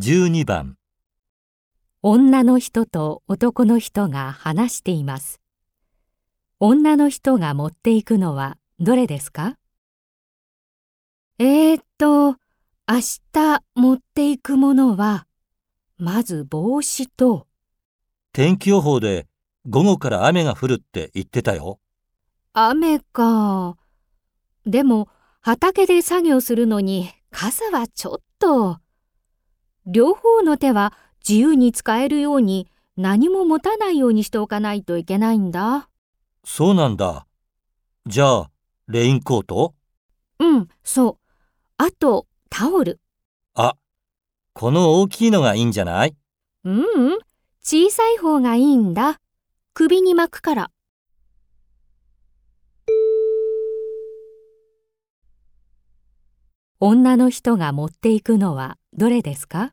12番女の人と男の人が話しています。女の人が持っていくのはどれですか？えーっと、明日持っていくものは、まず帽子と、天気予報で午後から雨が降るって言ってたよ。雨か。でも、畑で作業するのに傘はちょっと。両方の手は自由に使えるように何も持たないようにしておかないといけないんだ。そうなんだ。じゃあ、レインコート？うん、そう。あと、タオル。あ、この大きいのがいいんじゃない？ううん、うん、小さい方がいいんだ。首に巻くから。女の人が持っていくのはどれですか？